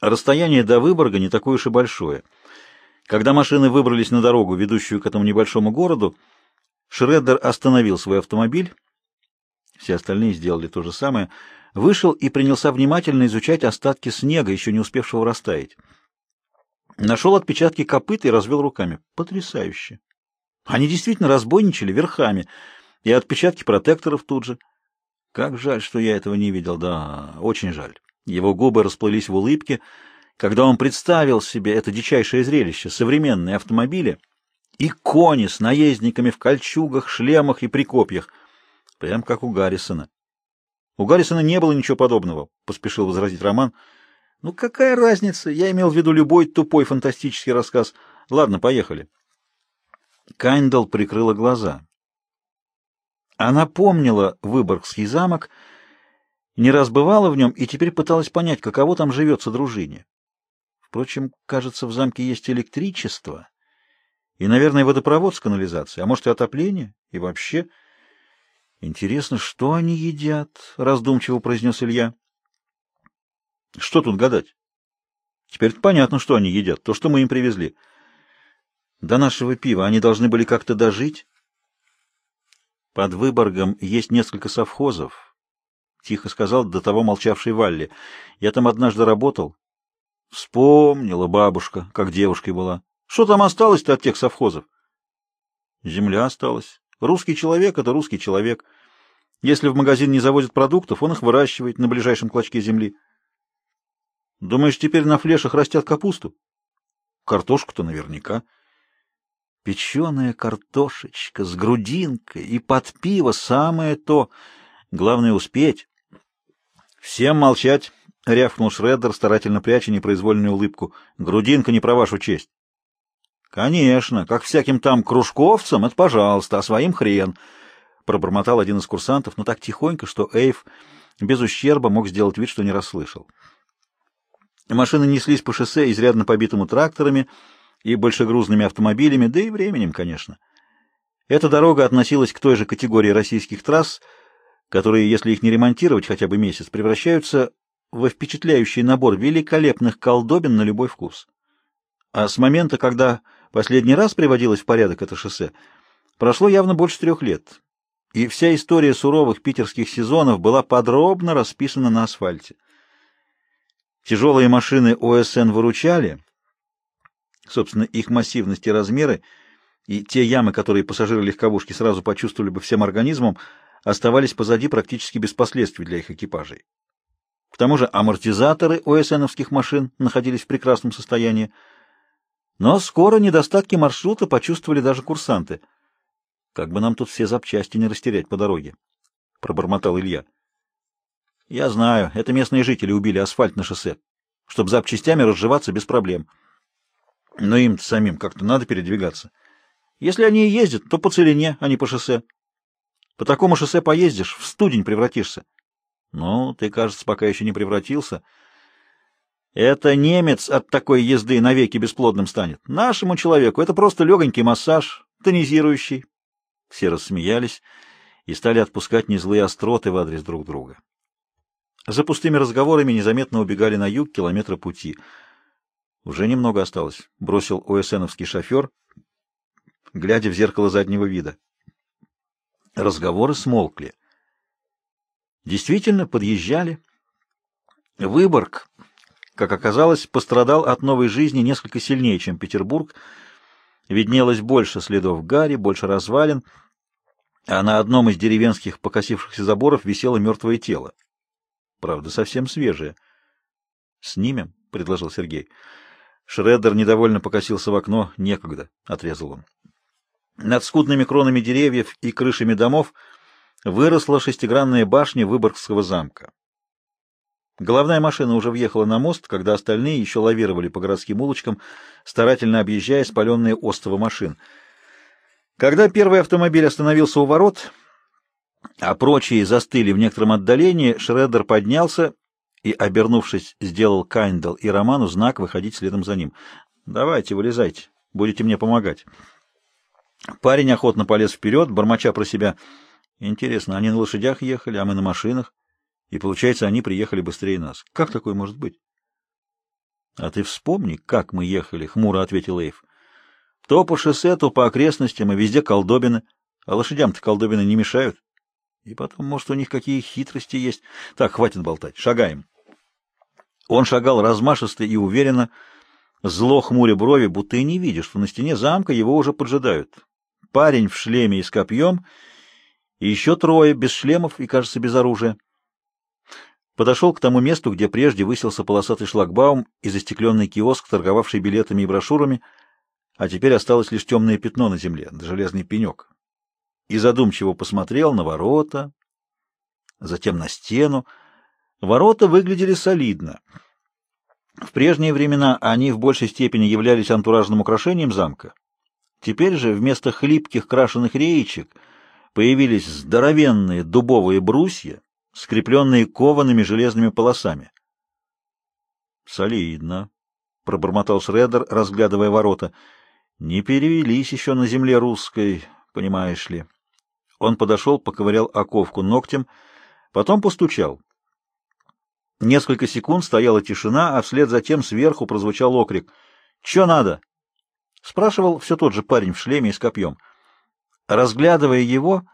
Расстояние до Выборга не такое уж и большое. Когда машины выбрались на дорогу, ведущую к этому небольшому городу, Шреддер остановил свой автомобиль, все остальные сделали то же самое, вышел и принялся внимательно изучать остатки снега, еще не успевшего растаять. Нашел отпечатки копыт и развел руками. Потрясающе! Они действительно разбойничали верхами, и отпечатки протекторов тут же. Как жаль, что я этого не видел, да, очень жаль. Его губы расплылись в улыбке, когда он представил себе это дичайшее зрелище, современные автомобили и кони с наездниками в кольчугах, шлемах и прикопьях, прям как у Гаррисона. У Гаррисона не было ничего подобного, поспешил возразить Роман. Ну какая разница? Я имел в виду любой тупой фантастический рассказ. Ладно, поехали. Кайндал прикрыла глаза. Она помнила Выборгский замок, не раз бывала в нем и теперь пыталась понять, каково там живется дружине. Впрочем, кажется, в замке есть электричество и, наверное, водопровод с канализацией, а может и отопление, и вообще... Интересно, что они едят? — раздумчиво произнес Илья. — Что тут гадать? Теперь понятно, что они едят, то, что мы им привезли. До нашего пива они должны были как-то дожить. Под Выборгом есть несколько совхозов, — тихо сказал до того молчавший Валли. Я там однажды работал. Вспомнила бабушка, как девушкой была. Что там осталось-то от тех совхозов? Земля осталась. Русский человек — это русский человек. Если в магазин не завозят продуктов, он их выращивает на ближайшем клочке земли. Думаешь, теперь на флешах растят капусту? Картошку-то наверняка. Печеная картошечка с грудинкой и под пиво самое то. Главное — успеть. Всем молчать, — рявкнул Шреддер, старательно пряча непроизвольную улыбку. Грудинка не про вашу честь. Конечно, как всяким там кружковцам, это пожалуйста, а своим хрен, — пробормотал один из курсантов, но так тихонько, что Эйв без ущерба мог сделать вид, что не расслышал. Машины неслись по шоссе, изрядно побитому тракторами и большегрузными автомобилями, да и временем, конечно. Эта дорога относилась к той же категории российских трасс, которые, если их не ремонтировать хотя бы месяц, превращаются во впечатляющий набор великолепных колдобин на любой вкус. А с момента, когда последний раз приводилось в порядок это шоссе, прошло явно больше трех лет, и вся история суровых питерских сезонов была подробно расписана на асфальте. Тяжелые машины ОСН выручали, собственно, их массивность и размеры, и те ямы, которые пассажиры легковушки сразу почувствовали бы всем организмом, оставались позади практически без последствий для их экипажей. К тому же амортизаторы ОСНовских машин находились в прекрасном состоянии, но скоро недостатки маршрута почувствовали даже курсанты. Как бы нам тут все запчасти не растерять по дороге, — пробормотал Илья. Я знаю, это местные жители убили асфальт на шоссе, чтобы запчастями разживаться без проблем. Но им самим как-то надо передвигаться. Если они и ездят, то по целине, а не по шоссе. По такому шоссе поездишь, в студень превратишься. Ну, ты, кажется, пока еще не превратился. Это немец от такой езды навеки бесплодным станет. Нашему человеку это просто легонький массаж, тонизирующий. Все рассмеялись и стали отпускать незлые остроты в адрес друг друга. За пустыми разговорами незаметно убегали на юг километра пути. Уже немного осталось, бросил ОСНовский шофер, глядя в зеркало заднего вида. Разговоры смолкли. Действительно, подъезжали. Выборг, как оказалось, пострадал от новой жизни несколько сильнее, чем Петербург. Виднелось больше следов гари, больше развалин, а на одном из деревенских покосившихся заборов висело мертвое тело. Правда, совсем свежие. «Снимем», — предложил Сергей. Шреддер недовольно покосился в окно. «Некогда», — отрезал он. Над скудными кронами деревьев и крышами домов выросла шестигранная башня Выборгского замка. Головная машина уже въехала на мост, когда остальные еще лавировали по городским улочкам, старательно объезжая спаленные остовы машин. Когда первый автомобиль остановился у ворот, а прочие застыли в некотором отдалении, Шреддер поднялся и, обернувшись, сделал Кайндал и Роману знак выходить следом за ним. «Давайте, вылезайте, будете мне помогать». Парень охотно полез вперед, бормоча про себя. «Интересно, они на лошадях ехали, а мы на машинах? И, получается, они приехали быстрее нас. Как такое может быть?» А ты вспомни, как мы ехали, — хмуро ответил Эйв. То по шоссе, то по окрестностям, и везде колдобины. А лошадям-то колдобины не мешают. И потом, может, у них какие хитрости есть. Так, хватит болтать, шагаем. Он шагал размашисто и уверенно, зло хмуря брови, будто и не видя, что на стене замка его уже поджидают. Парень в шлеме и с копьем, и еще трое, без шлемов и, кажется, без оружия. Подошел к тому месту, где прежде высился полосатый шлагбаум и застекленный киоск, торговавший билетами и брошюрами, а теперь осталось лишь темное пятно на земле, железный пенек. И задумчиво посмотрел на ворота, затем на стену, Ворота выглядели солидно. В прежние времена они в большей степени являлись антуражным украшением замка. Теперь же вместо хлипких крашеных реечек появились здоровенные дубовые брусья, скрепленные коваными железными полосами. «Солидно», — пробормотал Шредер, разглядывая ворота. «Не перевелись еще на земле русской, понимаешь ли». Он подошел, поковырял оковку ногтем, потом постучал. Несколько секунд стояла тишина, а вслед за тем сверху прозвучал окрик. «Чё надо?» — спрашивал все тот же парень в шлеме и с копьем. Разглядывая его,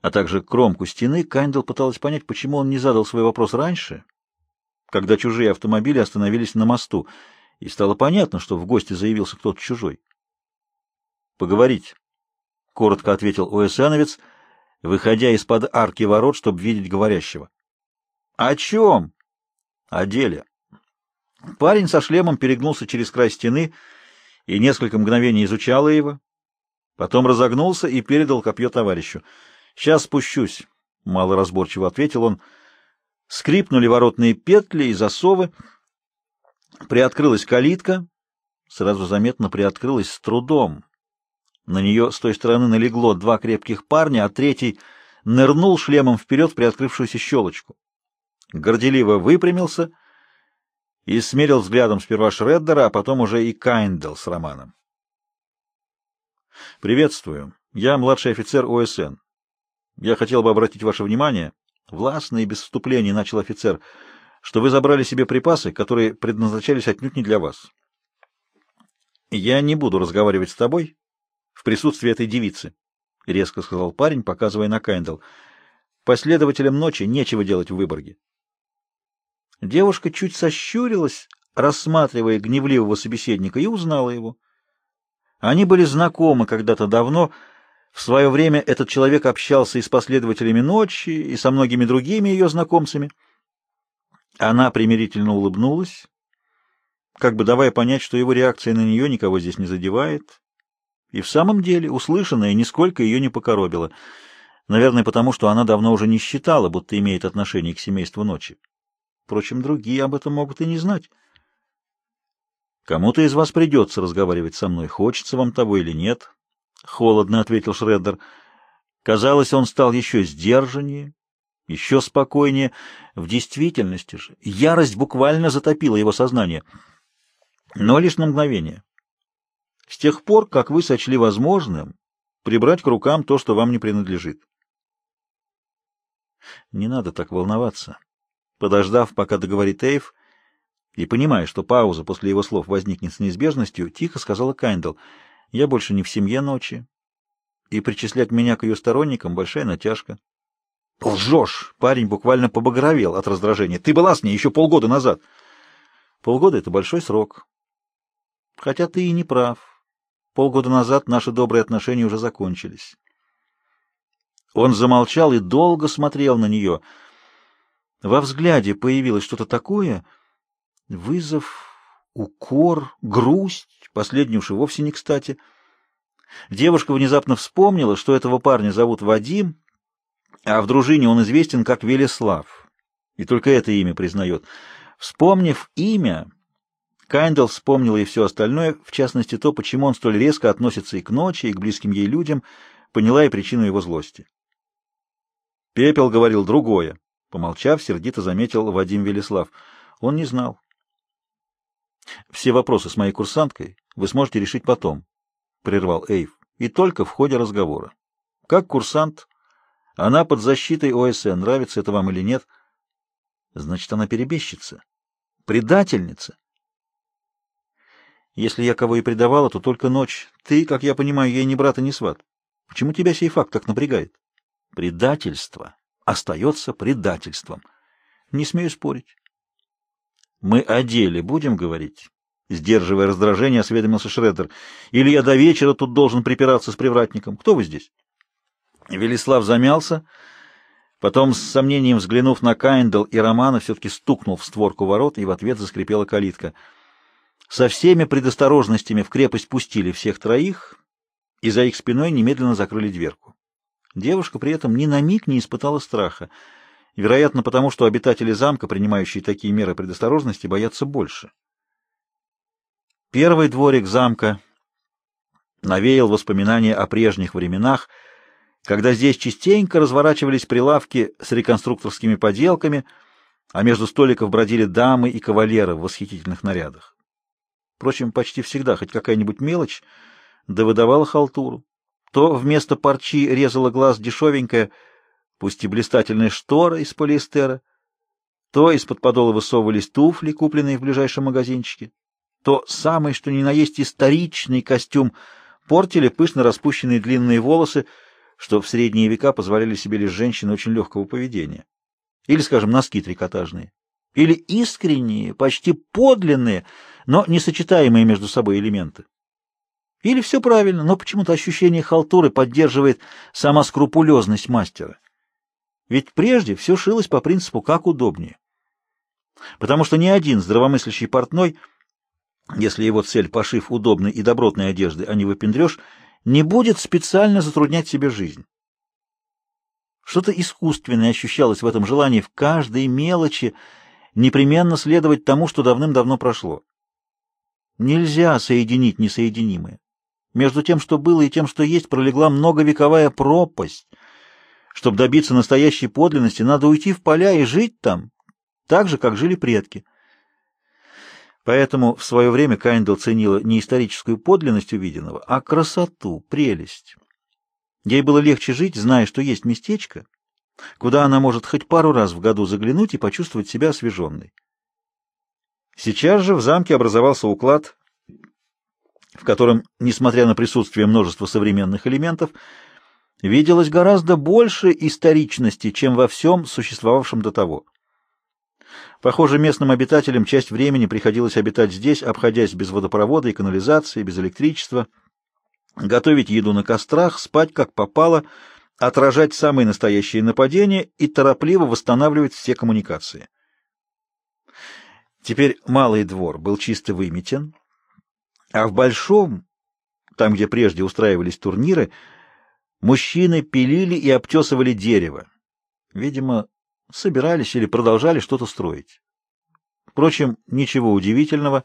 а также кромку стены, Кайндл пыталась понять, почему он не задал свой вопрос раньше, когда чужие автомобили остановились на мосту, и стало понятно, что в гости заявился кто-то чужой. «Поговорить», — коротко ответил ОСНовец, выходя из-под арки ворот, чтобы видеть говорящего. «О чем?» «О деле». Парень со шлемом перегнулся через край стены и несколько мгновений изучал его, потом разогнулся и передал копье товарищу. «Сейчас спущусь», — малоразборчиво ответил он. Скрипнули воротные петли и засовы. Приоткрылась калитка. Сразу заметно приоткрылась с трудом. На нее с той стороны налегло два крепких парня, а третий нырнул шлемом вперед в приоткрывшуюся щелочку горделиво выпрямился и смерил взглядом сперва Шреддера, а потом уже и Кайндл с Романом. «Приветствую. Я младший офицер ОСН. Я хотел бы обратить ваше внимание, властно и без вступлений начал офицер, что вы забрали себе припасы, которые предназначались отнюдь не для вас. Я не буду разговаривать с тобой в присутствии этой девицы, — резко сказал парень, показывая на Кайндл. Последователям ночи нечего делать в Выборге. Девушка чуть сощурилась, рассматривая гневливого собеседника, и узнала его. Они были знакомы когда-то давно. В свое время этот человек общался и с последователями ночи, и со многими другими ее знакомцами. Она примирительно улыбнулась, как бы давая понять, что его реакция на нее никого здесь не задевает. И в самом деле услышанное нисколько ее не покоробило. Наверное, потому что она давно уже не считала, будто имеет отношение к семейству ночи. Впрочем, другие об этом могут и не знать. «Кому-то из вас придется разговаривать со мной, хочется вам того или нет», — холодно ответил Шреддер. Казалось, он стал еще сдержаннее, еще спокойнее. В действительности же ярость буквально затопила его сознание. Но лишь на мгновение. С тех пор, как вы сочли возможным прибрать к рукам то, что вам не принадлежит. Не надо так волноваться. Подождав, пока договорит Эйв, и понимая, что пауза после его слов возникнет с неизбежностью, тихо сказала Кайндл, «Я больше не в семье ночи, и причислять меня к ее сторонникам — большая натяжка». «Лжешь!» — парень буквально побагровел от раздражения. «Ты была с ней еще полгода назад». «Полгода — это большой срок. Хотя ты и не прав. Полгода назад наши добрые отношения уже закончились». Он замолчал и долго смотрел на нее — во взгляде появилось что-то такое, вызов, укор, грусть, последний уж и вовсе не кстати. Девушка внезапно вспомнила, что этого парня зовут Вадим, а в дружине он известен как Велеслав, и только это имя признает. Вспомнив имя, Кайндл вспомнила и все остальное, в частности то, почему он столь резко относится и к ночи, и к близким ей людям, поняла и причину его злости. Пепел говорил другое. Помолчав, сердито заметил Вадим Велеслав. Он не знал. «Все вопросы с моей курсанткой вы сможете решить потом», — прервал Эйв, — «и только в ходе разговора. Как курсант, она под защитой ОСН, нравится это вам или нет, значит, она перебежчица, предательница. Если я кого и предавала, то только ночь. Ты, как я понимаю, ей ни брат и ни сват. Почему тебя сей факт так напрягает? Предательство остается предательством. Не смею спорить. Мы о деле будем говорить? Сдерживая раздражение, осведомился Шреддер. Или я до вечера тут должен припираться с привратником? Кто вы здесь? Велислав замялся, потом, с сомнением взглянув на Кайндл и Романа, все-таки стукнул в створку ворот, и в ответ заскрипела калитка. Со всеми предосторожностями в крепость пустили всех троих, и за их спиной немедленно закрыли дверку. Девушка при этом ни на миг не испытала страха, вероятно, потому что обитатели замка, принимающие такие меры предосторожности, боятся больше. Первый дворик замка навеял воспоминания о прежних временах, когда здесь частенько разворачивались прилавки с реконструкторскими поделками, а между столиков бродили дамы и кавалеры в восхитительных нарядах. Впрочем, почти всегда хоть какая-нибудь мелочь да выдавала халтуру. То вместо парчи резала глаз дешевенькая, пусть и блистательная штора из полиэстера, то из-под подола высовывались туфли, купленные в ближайшем магазинчике, то самый, что ни на есть, историчный костюм портили пышно распущенные длинные волосы, что в средние века позволяли себе лишь женщины очень легкого поведения. Или, скажем, носки трикотажные. Или искренние, почти подлинные, но несочетаемые между собой элементы. Или все правильно, но почему-то ощущение халтуры поддерживает сама скрупулезность мастера. Ведь прежде все шилось по принципу «как удобнее». Потому что ни один здравомыслящий портной, если его цель — пошив удобной и добротной одежды, а не выпендрешь, не будет специально затруднять себе жизнь. Что-то искусственное ощущалось в этом желании в каждой мелочи непременно следовать тому, что давным-давно прошло. Нельзя соединить несоединимое. Между тем, что было, и тем, что есть, пролегла многовековая пропасть. Чтобы добиться настоящей подлинности, надо уйти в поля и жить там, так же, как жили предки. Поэтому в свое время Кайндл ценила не историческую подлинность увиденного, а красоту, прелесть. Ей было легче жить, зная, что есть местечко, куда она может хоть пару раз в году заглянуть и почувствовать себя освеженной. Сейчас же в замке образовался уклад, в котором, несмотря на присутствие множества современных элементов, виделось гораздо больше историчности, чем во всем существовавшем до того. Похоже, местным обитателям часть времени приходилось обитать здесь, обходясь без водопровода и канализации, без электричества, готовить еду на кострах, спать как попало, отражать самые настоящие нападения и торопливо восстанавливать все коммуникации. Теперь малый двор был чисто выметен, а в большом, там, где прежде устраивались турниры, мужчины пилили и обтесывали дерево. Видимо, собирались или продолжали что-то строить. Впрочем, ничего удивительного.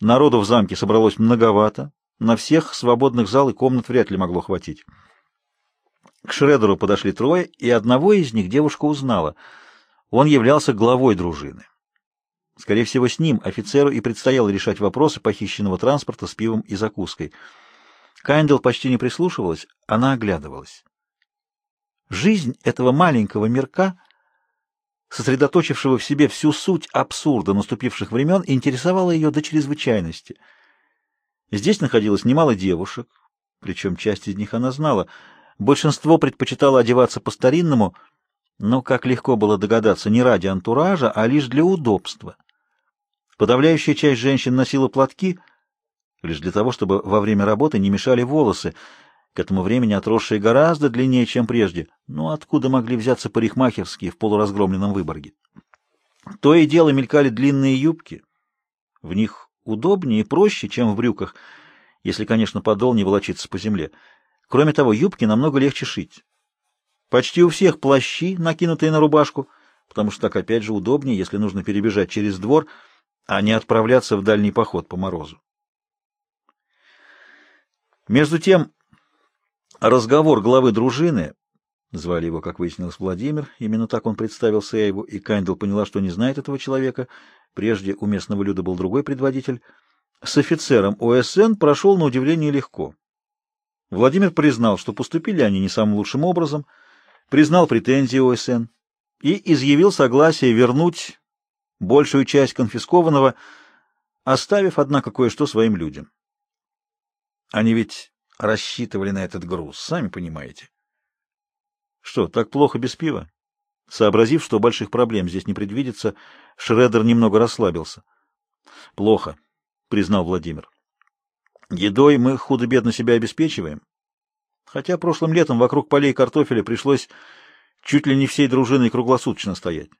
Народу в замке собралось многовато. На всех свободных зал и комнат вряд ли могло хватить. К Шредеру подошли трое, и одного из них девушка узнала. Он являлся главой дружины. Скорее всего, с ним офицеру и предстояло решать вопросы похищенного транспорта с пивом и закуской. Кайндл почти не прислушивалась, она оглядывалась. Жизнь этого маленького мирка сосредоточившего в себе всю суть абсурда наступивших времен, интересовало ее до чрезвычайности. Здесь находилось немало девушек, причем часть из них она знала. Большинство предпочитало одеваться по-старинному, но, как легко было догадаться, не ради антуража, а лишь для удобства. Подавляющая часть женщин носила платки лишь для того, чтобы во время работы не мешали волосы, к этому времени отросшие гораздо длиннее, чем прежде. Но откуда могли взяться парикмахерские в полуразгромленном Выборге? То и дело мелькали длинные юбки. В них удобнее и проще, чем в брюках, если, конечно, подол не волочится по земле. Кроме того, юбки намного легче шить. Почти у всех плащи, накинутые на рубашку, потому что так опять же удобнее, если нужно перебежать через двор, а не отправляться в дальний поход по морозу. Между тем, Разговор главы дружины, звали его, как выяснилось, Владимир, именно так он представился его, и Кайндл поняла, что не знает этого человека, прежде у местного люда был другой предводитель, с офицером ОСН прошел на удивление легко. Владимир признал, что поступили они не самым лучшим образом, признал претензии ОСН и изъявил согласие вернуть большую часть конфискованного, оставив, однако, кое-что своим людям. Они ведь рассчитывали на этот груз, сами понимаете. Что, так плохо без пива? Сообразив, что больших проблем здесь не предвидится, Шредер немного расслабился. Плохо, признал Владимир. Едой мы худо-бедно себя обеспечиваем. Хотя прошлым летом вокруг полей картофеля пришлось чуть ли не всей дружиной круглосуточно стоять.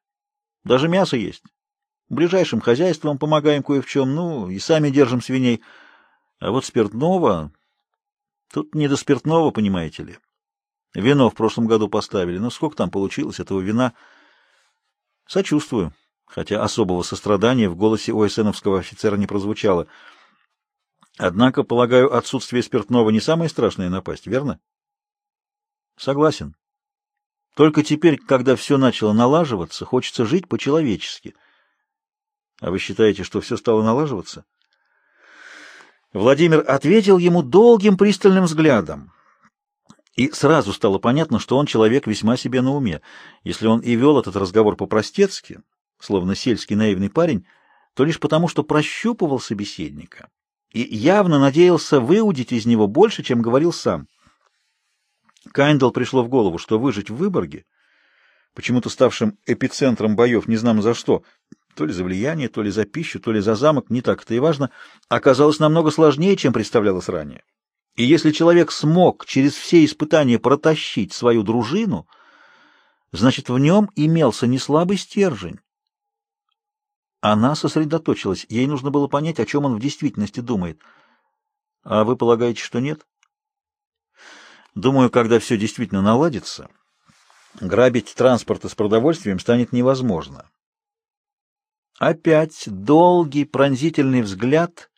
Даже мясо есть. Ближайшим хозяйством помогаем кое в чем, ну, и сами держим свиней. А вот спиртного... Тут не до спиртного, понимаете ли. Вино в прошлом году поставили, но сколько там получилось этого вина? Сочувствую, хотя особого сострадания в голосе ОСНовского офицера не прозвучало. Однако, полагаю, отсутствие спиртного не самая страшная напасть, верно? Согласен. Только теперь, когда все начало налаживаться, хочется жить по-человечески — а вы считаете, что все стало налаживаться? Владимир ответил ему долгим пристальным взглядом. И сразу стало понятно, что он человек весьма себе на уме. Если он и вел этот разговор по-простецки, словно сельский наивный парень, то лишь потому, что прощупывал собеседника и явно надеялся выудить из него больше, чем говорил сам. Кайндал пришло в голову, что выжить в Выборге, почему-то ставшим эпицентром боев не знам за что, то ли за влияние, то ли за пищу, то ли за замок, не так это и важно, оказалось намного сложнее, чем представлялось ранее. И если человек смог через все испытания протащить свою дружину, значит, в нем имелся не слабый стержень. Она сосредоточилась, ей нужно было понять, о чем он в действительности думает. А вы полагаете, что нет? Думаю, когда все действительно наладится, грабить транспорты с продовольствием станет невозможно. Опять долгий пронзительный взгляд,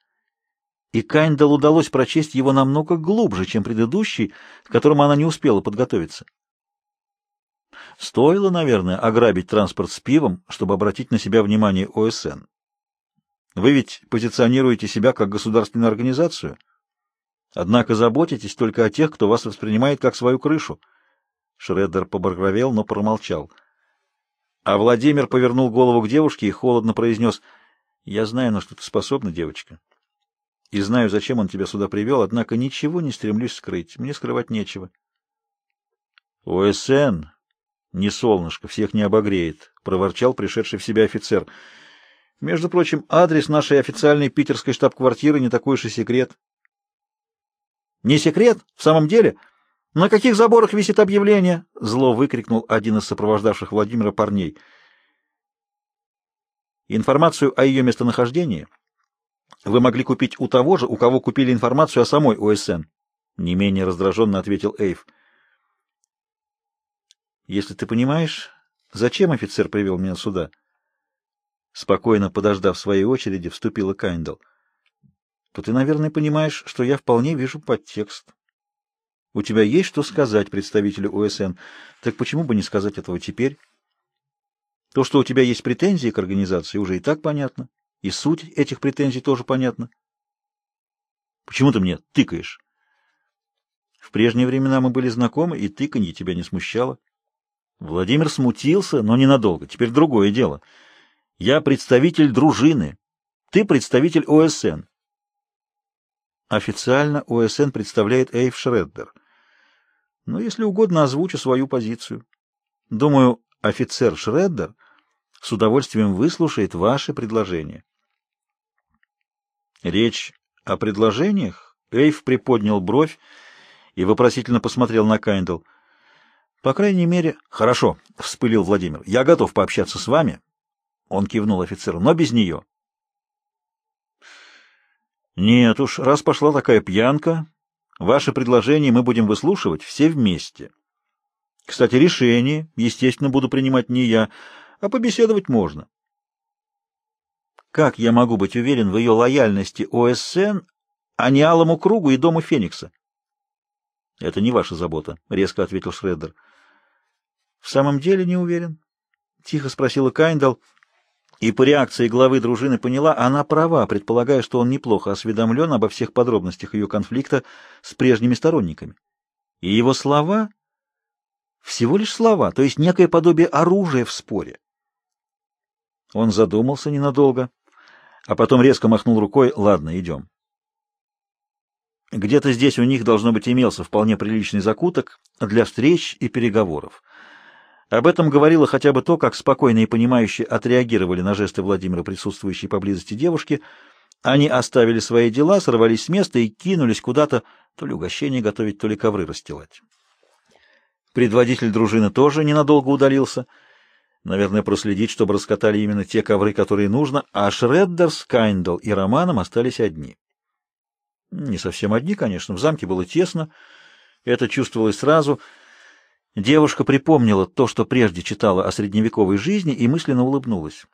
и Кайндал удалось прочесть его намного глубже, чем предыдущий, к которому она не успела подготовиться. Стоило, наверное, ограбить транспорт с пивом, чтобы обратить на себя внимание ОСН. Вы ведь позиционируете себя как государственную организацию, однако заботитесь только о тех, кто вас воспринимает как свою крышу. Шреддер побагровел, но промолчал — а Владимир повернул голову к девушке и холодно произнес, «Я знаю, на что ты способна, девочка, и знаю, зачем он тебя сюда привел, однако ничего не стремлюсь скрыть, мне скрывать нечего». «ОСН, не солнышко, всех не обогреет», — проворчал пришедший в себя офицер. «Между прочим, адрес нашей официальной питерской штаб-квартиры не такой уж и секрет». «Не секрет? В самом деле?» «На каких заборах висит объявление?» — зло выкрикнул один из сопровождавших Владимира парней. Информацию о ее местонахождении вы могли купить у того же, у кого купили информацию о самой ОСН. Не менее раздраженно ответил Эйв. Если ты понимаешь, зачем офицер привел меня сюда? Спокойно подождав своей очереди, вступила Кайндл. То ты, наверное, понимаешь, что я вполне вижу подтекст. У тебя есть что сказать представителю ОСН, так почему бы не сказать этого теперь? То, что у тебя есть претензии к организации, уже и так понятно. И суть этих претензий тоже понятна. Почему ты мне тыкаешь? В прежние времена мы были знакомы, и тыканье тебя не смущало. Владимир смутился, но ненадолго. Теперь другое дело. Я представитель дружины. Ты представитель ОСН. Официально ОСН представляет Эйв Шреддер но, если угодно, озвучу свою позицию. Думаю, офицер Шреддер с удовольствием выслушает ваши предложения. Речь о предложениях? Эйв приподнял бровь и вопросительно посмотрел на Кайндл. По крайней мере... Хорошо, вспылил Владимир. Я готов пообщаться с вами. Он кивнул офицеру, но без нее. Нет уж, раз пошла такая пьянка, Ваши предложения мы будем выслушивать все вместе. Кстати, решение, естественно, буду принимать не я, а побеседовать можно. Как я могу быть уверен в ее лояльности ОСН, а не Алому кругу и Дому Феникса? — Это не ваша забота, — резко ответил Шреддер. — В самом деле не уверен? — тихо спросила Кайндал. И по реакции главы дружины поняла, она права, предполагая, что он неплохо осведомлен обо всех подробностях ее конфликта с прежними сторонниками. И его слова — всего лишь слова, то есть некое подобие оружия в споре. Он задумался ненадолго, а потом резко махнул рукой «Ладно, идем». Где-то здесь у них, должно быть, имелся вполне приличный закуток для встреч и переговоров. Об этом говорило хотя бы то, как спокойно и понимающе отреагировали на жесты Владимира присутствующие поблизости девушки. Они оставили свои дела, сорвались с места и кинулись куда-то то ли угощение готовить, то ли ковры расстилать. Предводитель дружины тоже ненадолго удалился. Наверное, проследить, чтобы раскатали именно те ковры, которые нужно, а Шреддер с Кайндл и Романом остались одни. Не совсем одни, конечно, в замке было тесно, это чувствовалось сразу. Девушка припомнила то, что прежде читала о средневековой жизни, и мысленно улыбнулась.